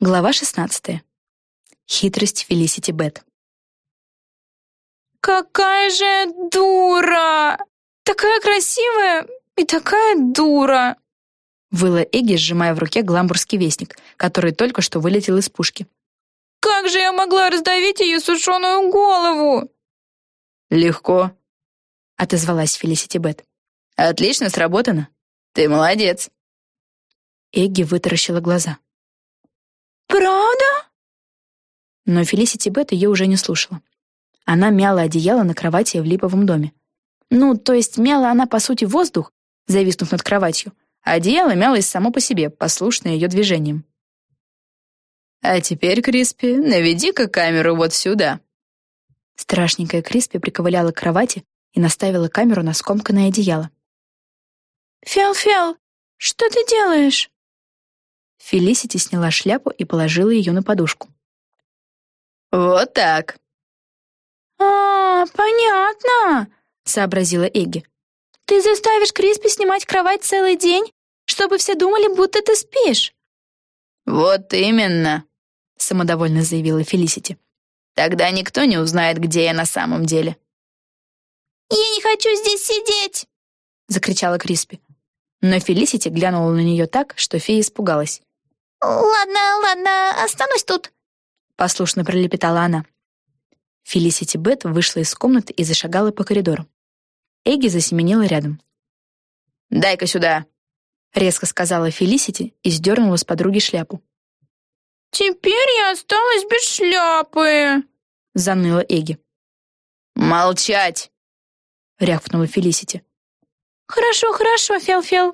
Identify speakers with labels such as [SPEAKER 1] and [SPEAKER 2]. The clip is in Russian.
[SPEAKER 1] Глава 16. Хитрость Фелисити Бет.
[SPEAKER 2] «Какая же дура! Такая красивая и такая дура!»
[SPEAKER 1] Выла Эгги, сжимая в руке гламбурский вестник, который только что вылетел из пушки.
[SPEAKER 2] «Как же я могла раздавить ее сушеную голову?»
[SPEAKER 3] «Легко», —
[SPEAKER 1] отозвалась Фелисити Бет.
[SPEAKER 3] «Отлично сработано. Ты молодец».
[SPEAKER 1] Эгги вытаращила глаза.
[SPEAKER 2] «Правда?»
[SPEAKER 1] Но Фелисити Бет ее уже не слушала. Она мяла одеяло на кровати в липовом доме. Ну, то есть мяла она, по сути, воздух, зависнув над кроватью, а одеяло мялось само по себе, послушное ее движениям.
[SPEAKER 3] «А теперь, Криспи, наведи-ка камеру вот сюда».
[SPEAKER 1] Страшненькая Криспи приковыляла к кровати и наставила камеру на скомканное одеяло.
[SPEAKER 2] «Фел-фел, что ты делаешь?»
[SPEAKER 1] Фелисити сняла шляпу и положила ее на подушку.
[SPEAKER 3] «Вот так».
[SPEAKER 2] «А, понятно», — сообразила Эгги. «Ты заставишь Криспи снимать кровать целый день, чтобы все думали, будто ты спишь».
[SPEAKER 3] «Вот именно», — самодовольно заявила Фелисити. «Тогда никто не узнает, где я на самом деле».
[SPEAKER 2] «Я не хочу здесь сидеть!»
[SPEAKER 1] — закричала Криспи. Но Фелисити глянула на нее так, что фея испугалась.
[SPEAKER 2] «Ладно, ладно, останусь тут», —
[SPEAKER 1] послушно пролепетала она. Фелисити Бет вышла из комнаты и зашагала по коридору. Эгги засеменила рядом.
[SPEAKER 3] «Дай-ка сюда», —
[SPEAKER 1] резко сказала Фелисити и сдернула с подруги шляпу.
[SPEAKER 2] «Теперь я осталась без шляпы», —
[SPEAKER 1] заныла Эгги.
[SPEAKER 3] «Молчать!»
[SPEAKER 1] — рявкнула Фелисити.
[SPEAKER 2] «Хорошо, хорошо, Фел-Фел»,